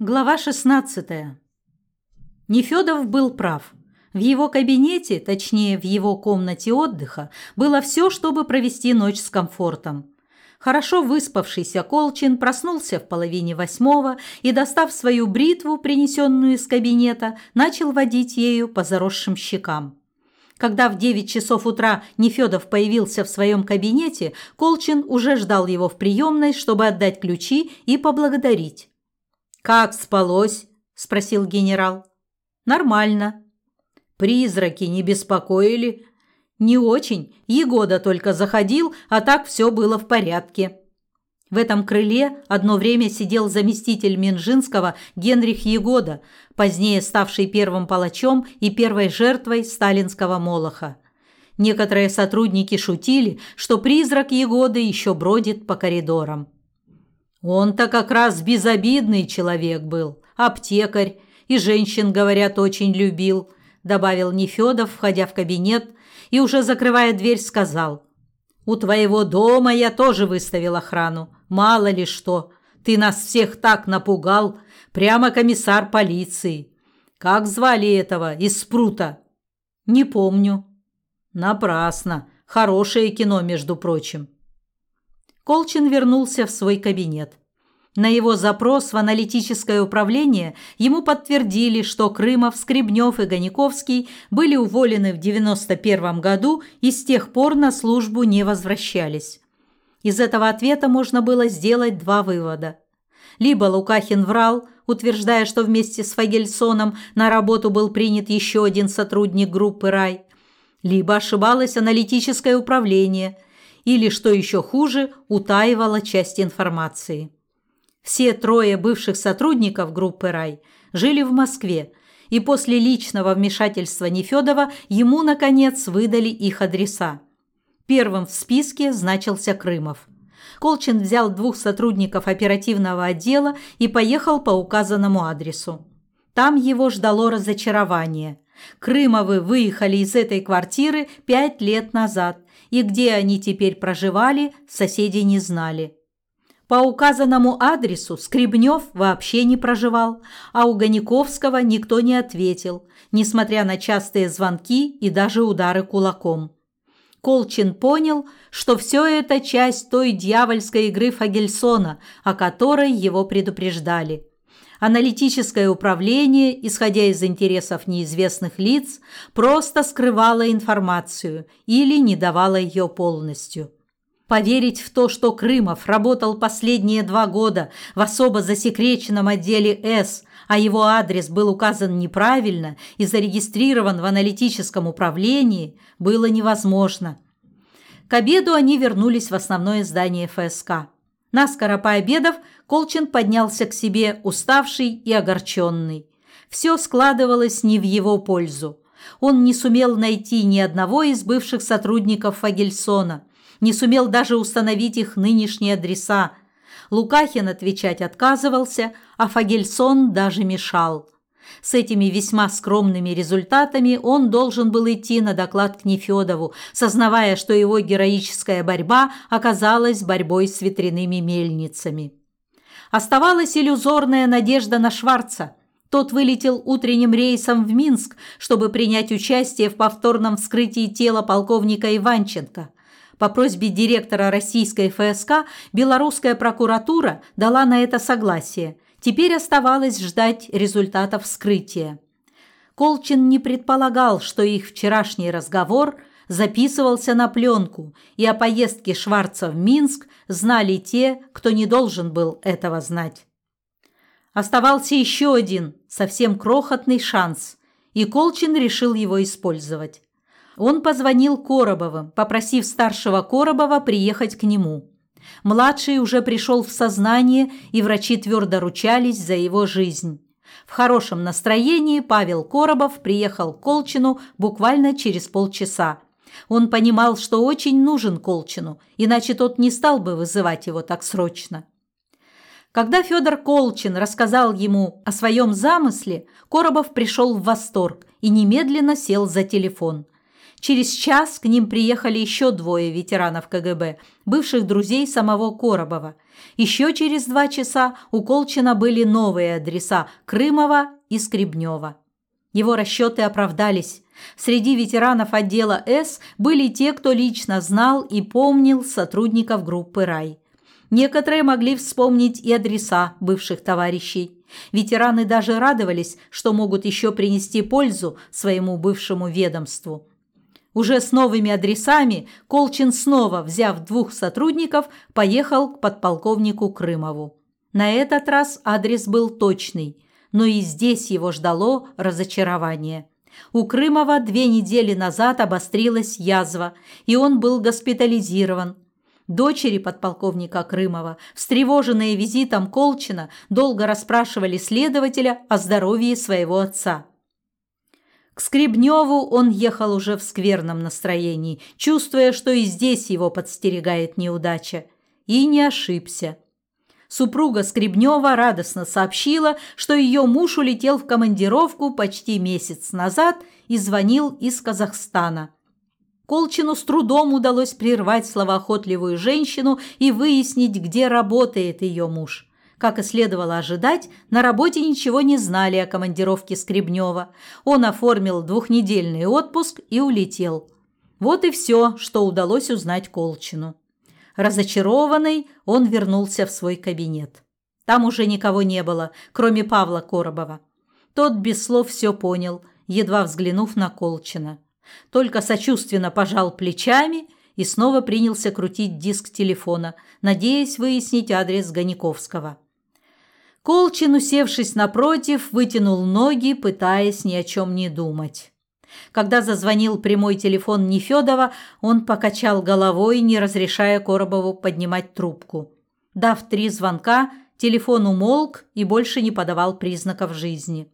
Глава 16. Нефёдов был прав. В его кабинете, точнее, в его комнате отдыха, было все, чтобы провести ночь с комфортом. Хорошо выспавшийся Колчин проснулся в половине восьмого и, достав свою бритву, принесенную из кабинета, начал водить ею по заросшим щекам. Когда в девять часов утра Нефёдов появился в своем кабинете, Колчин уже ждал его в приемной, чтобы отдать ключи и поблагодарить. «Как спалось?» – спросил генерал. «Нормально». «Призраки не беспокоили?» «Не очень. Егода только заходил, а так все было в порядке». В этом крыле одно время сидел заместитель Минжинского Генрих Егода, позднее ставший первым палачом и первой жертвой сталинского молоха. Некоторые сотрудники шутили, что призрак Егоды еще бродит по коридорам. Он-то как раз безобидный человек был, аптекарь, и женщин, говорят, очень любил, добавил Нефёдов, входя в кабинет, и уже закрывая дверь, сказал: У твоего дома я тоже выставил охрану. Мало ли что, ты нас всех так напугал, прямо комиссар полиции. Как звали этого из Спрута? Не помню. Напрасно. Хорошее кино, между прочим. Колчин вернулся в свой кабинет. На его запрос в аналитическое управление ему подтвердили, что Крымов, Скребнев и Гониковский были уволены в 91 году и с тех пор на службу не возвращались. Из этого ответа можно было сделать два вывода. Либо Лукахин врал, утверждая, что вместе с Фагельсоном на работу был принят еще один сотрудник группы «Рай», либо ошибалось аналитическое управление – или, что еще хуже, утаивала часть информации. Все трое бывших сотрудников группы «Рай» жили в Москве, и после личного вмешательства Нефёдова ему, наконец, выдали их адреса. Первым в списке значился Крымов. Колчин взял двух сотрудников оперативного отдела и поехал по указанному адресу. Там его ждало разочарование. Крымовы выехали из этой квартиры пять лет назад и где они теперь проживали, соседи не знали. По указанному адресу Скребнев вообще не проживал, а у Гониковского никто не ответил, несмотря на частые звонки и даже удары кулаком. Колчин понял, что все это часть той дьявольской игры Фагельсона, о которой его предупреждали – Аналитическое управление, исходя из интересов неизвестных лиц, просто скрывало информацию или не давало ее полностью. Поверить в то, что Крымов работал последние два года в особо засекреченном отделе «С», а его адрес был указан неправильно и зарегистрирован в аналитическом управлении, было невозможно. К обеду они вернулись в основное здание ФСК. Наскоро пообедав, Колчин поднялся к себе, уставший и огорченный. Все складывалось не в его пользу. Он не сумел найти ни одного из бывших сотрудников Фагельсона, не сумел даже установить их нынешние адреса. Лукахин отвечать отказывался, а Фагельсон даже мешал. С этими весьма скромными результатами он должен был идти на доклад к Нефёдову, сознавая, что его героическая борьба оказалась борьбой с ветряными мельницами. Оставалась иллюзорная надежда на Шварца. Тот вылетел утренним рейсом в Минск, чтобы принять участие в повторном вскрытии тела полковника Иванченко. По просьбе директора российской ФСК белорусская прокуратура дала на это согласие – Теперь оставалось ждать результатов вскрытия. Колчин не предполагал, что их вчерашний разговор записывался на пленку, и о поездке Шварца в Минск знали те, кто не должен был этого знать. Оставался еще один, совсем крохотный шанс, и Колчин решил его использовать. Он позвонил Коробовым, попросив старшего Коробова приехать к нему. Младший уже пришел в сознание, и врачи твердо ручались за его жизнь. В хорошем настроении Павел Коробов приехал к Колчину буквально через полчаса. Он понимал, что очень нужен Колчину, иначе тот не стал бы вызывать его так срочно. Когда Федор Колчин рассказал ему о своем замысле, Коробов пришел в восторг и немедленно сел за телефон – Через час к ним приехали еще двое ветеранов КГБ, бывших друзей самого Коробова. Еще через два часа у Колчина были новые адреса Крымова и Скребнева. Его расчеты оправдались. Среди ветеранов отдела С были те, кто лично знал и помнил сотрудников группы «Рай». Некоторые могли вспомнить и адреса бывших товарищей. Ветераны даже радовались, что могут еще принести пользу своему бывшему ведомству. Уже с новыми адресами Колчин снова, взяв двух сотрудников, поехал к подполковнику Крымову. На этот раз адрес был точный, но и здесь его ждало разочарование. У Крымова две недели назад обострилась язва, и он был госпитализирован. Дочери подполковника Крымова, встревоженные визитом Колчина, долго расспрашивали следователя о здоровье своего отца. К Скребневу он ехал уже в скверном настроении, чувствуя, что и здесь его подстерегает неудача. И не ошибся. Супруга Скребнева радостно сообщила, что ее муж улетел в командировку почти месяц назад и звонил из Казахстана. Колчину с трудом удалось прервать словоохотливую женщину и выяснить, где работает ее муж. Как и следовало ожидать, на работе ничего не знали о командировке Скребнева. Он оформил двухнедельный отпуск и улетел. Вот и все, что удалось узнать Колчину. Разочарованный, он вернулся в свой кабинет. Там уже никого не было, кроме Павла Коробова. Тот без слов все понял, едва взглянув на Колчина. Только сочувственно пожал плечами и снова принялся крутить диск телефона, надеясь выяснить адрес Гониковского. Колчин, усевшись напротив, вытянул ноги, пытаясь ни о чем не думать. Когда зазвонил прямой телефон Нефёдова, он покачал головой, не разрешая Коробову поднимать трубку. Дав три звонка, телефон умолк и больше не подавал признаков жизни.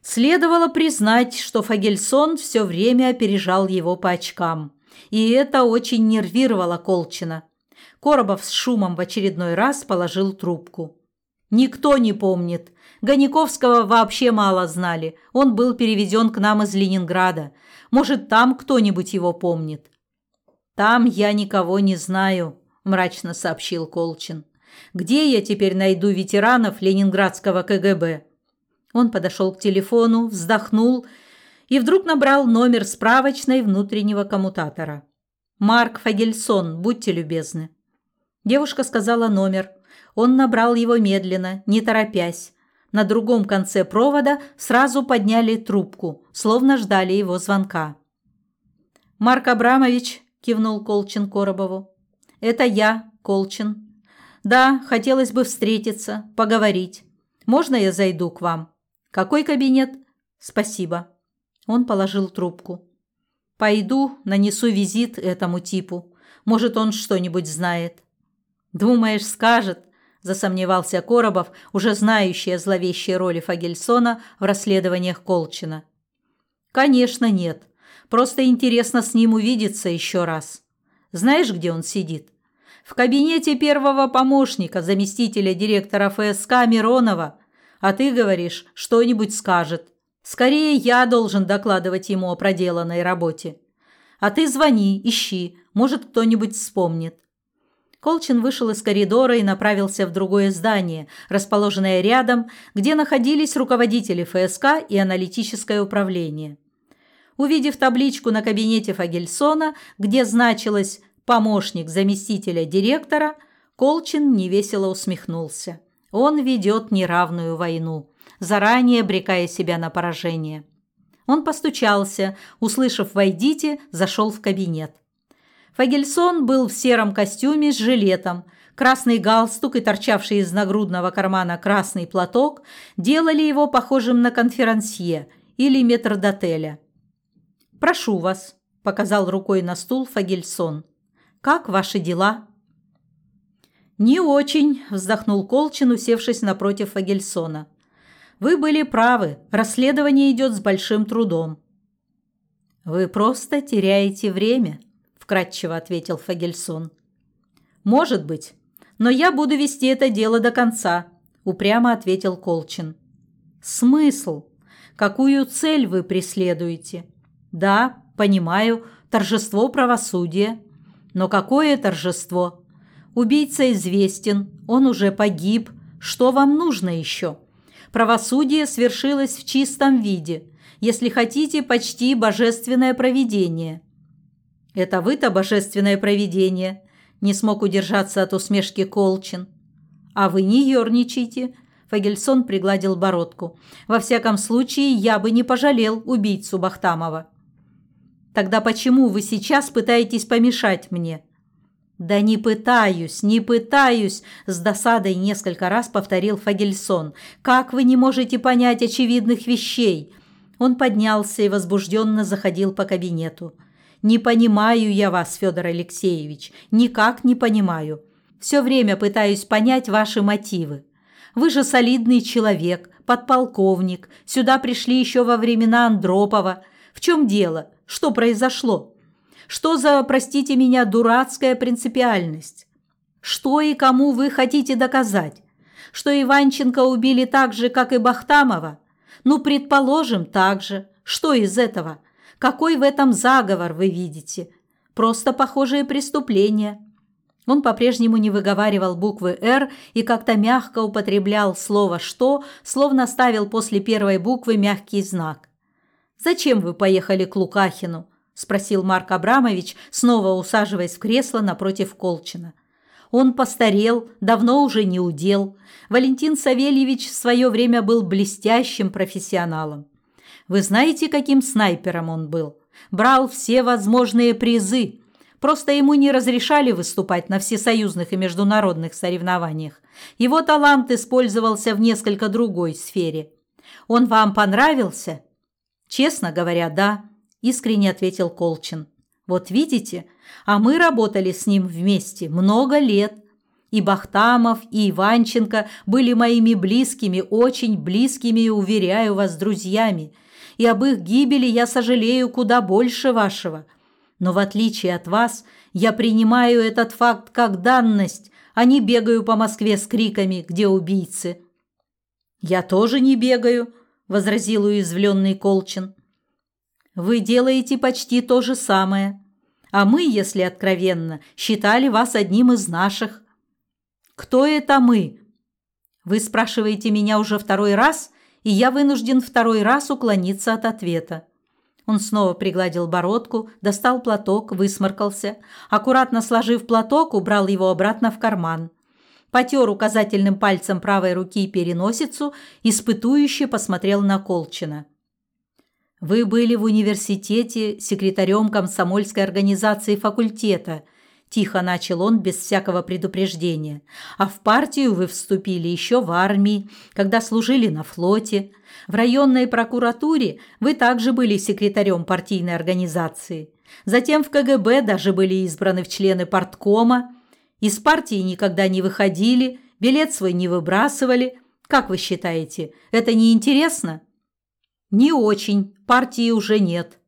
Следовало признать, что Фагельсон все время опережал его по очкам. И это очень нервировало Колчина. Коробов с шумом в очередной раз положил трубку. «Никто не помнит. Гониковского вообще мало знали. Он был переведен к нам из Ленинграда. Может, там кто-нибудь его помнит?» «Там я никого не знаю», – мрачно сообщил Колчин. «Где я теперь найду ветеранов ленинградского КГБ?» Он подошел к телефону, вздохнул и вдруг набрал номер справочной внутреннего коммутатора. «Марк Фагельсон, будьте любезны». Девушка сказала номер. Он набрал его медленно, не торопясь. На другом конце провода сразу подняли трубку, словно ждали его звонка. «Марк Абрамович», – кивнул Колчин Коробову. «Это я, Колчин. Да, хотелось бы встретиться, поговорить. Можно я зайду к вам?» «Какой кабинет?» «Спасибо». Он положил трубку. «Пойду, нанесу визит этому типу. Может, он что-нибудь знает». «Думаешь, скажет?» – засомневался Коробов, уже знающий о зловещей роли Фагельсона в расследованиях Колчина. «Конечно, нет. Просто интересно с ним увидеться еще раз. Знаешь, где он сидит?» «В кабинете первого помощника, заместителя директора ФСК Миронова», а ты говоришь, что-нибудь скажет. Скорее я должен докладывать ему о проделанной работе. А ты звони, ищи, может, кто-нибудь вспомнит. Колчин вышел из коридора и направился в другое здание, расположенное рядом, где находились руководители ФСК и аналитическое управление. Увидев табличку на кабинете Фагельсона, где значилось «помощник заместителя директора», Колчин невесело усмехнулся. Он ведет неравную войну, заранее обрекая себя на поражение. Он постучался, услышав «Войдите», зашел в кабинет. Фагельсон был в сером костюме с жилетом. Красный галстук и торчавший из нагрудного кармана красный платок делали его похожим на конферансье или метрдотеля. «Прошу вас», – показал рукой на стул Фагельсон. «Как ваши дела?» «Не очень», – вздохнул Колчин, усевшись напротив Фагельсона. «Вы были правы. Расследование идет с большим трудом». «Вы просто теряете время», – вкратчиво ответил Фагельсон. «Может быть. Но я буду вести это дело до конца», – упрямо ответил Колчин. «Смысл? Какую цель вы преследуете?» «Да, Понимаю, торжество правосудия. Но какое торжество? Убийца известен, он уже погиб. Что вам нужно еще? Правосудие свершилось в чистом виде. Если хотите, почти божественное провидение. Это вы-то божественное провидение. Не смог удержаться от усмешки Колчин. А вы не ерничайте. Фагельсон пригладил бородку. Во всяком случае, я бы не пожалел убийцу Бахтамова. Тогда почему вы сейчас пытаетесь помешать мне? Да не пытаюсь, не пытаюсь, с досадой несколько раз повторил Фагельсон. Как вы не можете понять очевидных вещей? Он поднялся и возбужденно заходил по кабинету. Не понимаю я вас, Федор Алексеевич, никак не понимаю. Все время пытаюсь понять ваши мотивы. Вы же солидный человек, подполковник. Сюда пришли еще во времена Андропова. В чем дело? Что произошло? Что за, простите меня, дурацкая принципиальность? Что и кому вы хотите доказать? Что Иванченко убили так же, как и Бахтамова? Ну, предположим, так же. Что из этого? Какой в этом заговор вы видите? Просто похожие преступления. Он по-прежнему не выговаривал буквы «Р» и как-то мягко употреблял слово «что», словно ставил после первой буквы мягкий знак. «Зачем вы поехали к Лукахину?» – спросил Марк Абрамович, снова усаживаясь в кресло напротив Колчина. Он постарел, давно уже не удел. Валентин Савельевич в свое время был блестящим профессионалом. Вы знаете, каким снайпером он был? Брал все возможные призы – Просто ему не разрешали выступать на всесоюзных и международных соревнованиях. Его талант использовался в несколько другой сфере. Он вам понравился? Честно говоря, да, искренне ответил Колчин. Вот видите, а мы работали с ним вместе много лет. И Бахтамов, и Иванченко были моими близкими, очень близкими, уверяю вас, друзьями. И об их гибели я сожалею куда больше вашего – но в отличие от вас, я принимаю этот факт как данность, а не бегаю по Москве с криками «Где убийцы?». «Я тоже не бегаю», – возразил уязвленный Колчин. «Вы делаете почти то же самое. А мы, если откровенно, считали вас одним из наших». «Кто это мы?» Вы спрашиваете меня уже второй раз, и я вынужден второй раз уклониться от ответа. Он снова пригладил бородку, достал платок, высморкался. Аккуратно сложив платок, убрал его обратно в карман. Потер указательным пальцем правой руки переносицу, испытующе посмотрел на Колчина. «Вы были в университете секретарем комсомольской организации факультета», Тихо начал он без всякого предупреждения. А в партию вы вступили еще в армии, когда служили на флоте. В районной прокуратуре вы также были секретарем партийной организации. Затем в КГБ даже были избраны в члены парткома. Из партии никогда не выходили, билет свой не выбрасывали. Как вы считаете, это не интересно? Не очень, партии уже нет.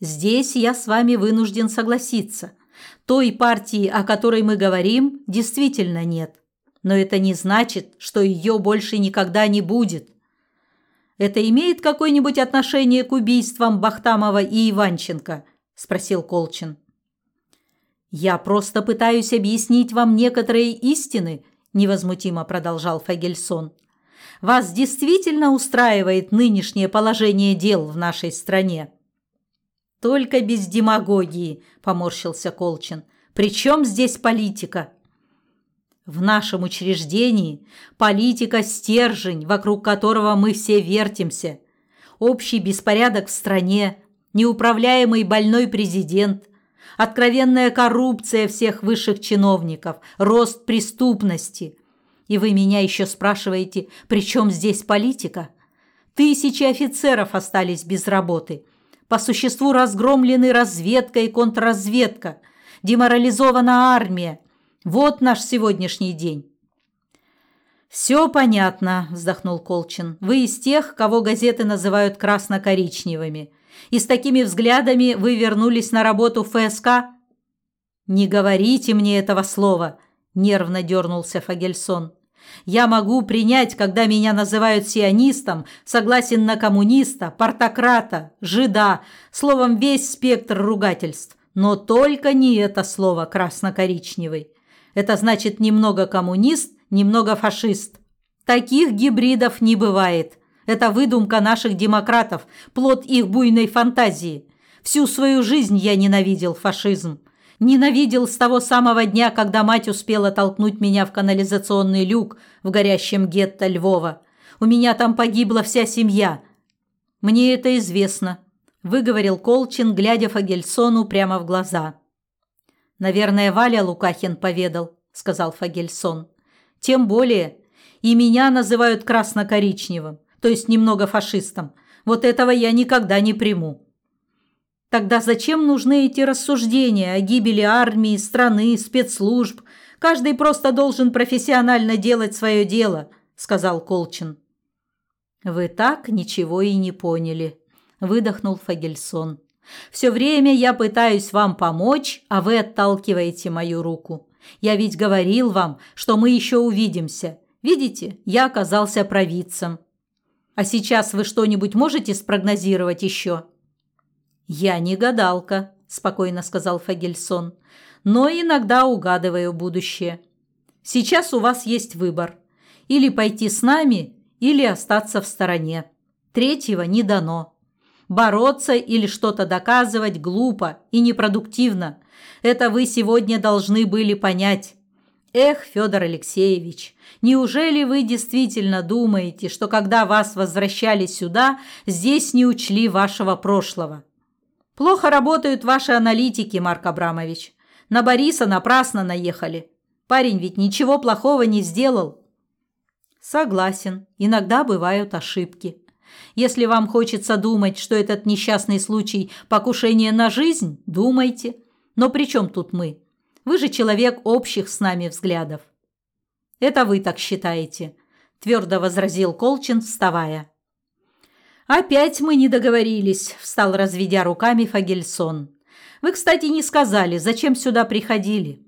Здесь я с вами вынужден согласиться – той партии, о которой мы говорим, действительно нет. Но это не значит, что ее больше никогда не будет. Это имеет какое-нибудь отношение к убийствам Бахтамова и Иванченко? спросил Колчин. Я просто пытаюсь объяснить вам некоторые истины, невозмутимо продолжал Фагельсон. Вас действительно устраивает нынешнее положение дел в нашей стране? Только без демагогии, поморщился Колчин. Причем здесь политика? В нашем учреждении политика – стержень, вокруг которого мы все вертимся. Общий беспорядок в стране, неуправляемый больной президент, откровенная коррупция всех высших чиновников, рост преступности. И вы меня еще спрашиваете, при чем здесь политика? Тысячи офицеров остались без работы – по существу разгромлены разведка и контрразведка, деморализована армия. Вот наш сегодняшний день. «Все понятно», – вздохнул Колчин. «Вы из тех, кого газеты называют красно-коричневыми. И с такими взглядами вы вернулись на работу в ФСК?» «Не говорите мне этого слова», – нервно дернулся Фагельсон. Я могу принять, когда меня называют сионистом, согласен на коммуниста, портократа, жида, словом, весь спектр ругательств. Но только не это слово красно-коричневый. Это значит немного коммунист, немного фашист. Таких гибридов не бывает. Это выдумка наших демократов, плод их буйной фантазии. Всю свою жизнь я ненавидел фашизм. Ненавидел с того самого дня, когда мать успела толкнуть меня в канализационный люк в горящем гетто Львова. У меня там погибла вся семья. Мне это известно, выговорил Колчин, глядя Фагельсону прямо в глаза. Наверное, Валя Лукахин поведал, сказал Фагельсон. Тем более, и меня называют красно-коричневым, то есть немного фашистом. Вот этого я никогда не приму. Тогда зачем нужны эти рассуждения о гибели армии, страны, спецслужб? Каждый просто должен профессионально делать свое дело, сказал Колчин. Вы так ничего и не поняли, выдохнул Фагельсон. Все время я пытаюсь вам помочь, а вы отталкиваете мою руку. Я ведь говорил вам, что мы еще увидимся. Видите, я оказался провидцем. А сейчас вы что-нибудь можете спрогнозировать еще?» «Я не гадалка», – спокойно сказал Фагельсон, – «но иногда угадываю будущее. Сейчас у вас есть выбор. Или пойти с нами, или остаться в стороне. Третьего не дано. Бороться или что-то доказывать глупо и непродуктивно. Это вы сегодня должны были понять. Эх, Федор Алексеевич, неужели вы действительно думаете, что когда вас возвращали сюда, здесь не учли вашего прошлого? Плохо работают ваши аналитики, Марк Абрамович. На Бориса напрасно наехали. Парень ведь ничего плохого не сделал. Согласен, иногда бывают ошибки. Если вам хочется думать, что этот несчастный случай покушение на жизнь, думайте. Но при чем тут мы? Вы же человек общих с нами взглядов. Это вы так считаете, твердо возразил Колчин, вставая. «Опять мы не договорились», – встал, разведя руками Фагельсон. «Вы, кстати, не сказали, зачем сюда приходили.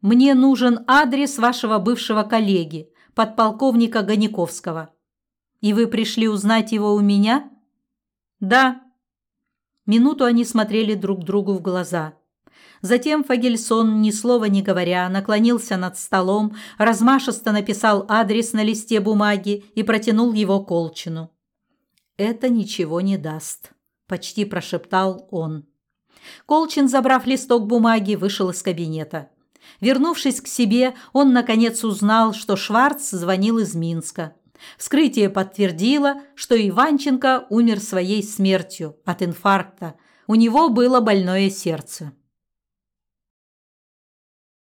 Мне нужен адрес вашего бывшего коллеги, подполковника Гониковского. И вы пришли узнать его у меня?» «Да». Минуту они смотрели друг другу в глаза. Затем Фагельсон, ни слова не говоря, наклонился над столом, размашисто написал адрес на листе бумаги и протянул его Колчину. «Это ничего не даст», – почти прошептал он. Колчин, забрав листок бумаги, вышел из кабинета. Вернувшись к себе, он, наконец, узнал, что Шварц звонил из Минска. Вскрытие подтвердило, что Иванченко умер своей смертью от инфаркта. У него было больное сердце.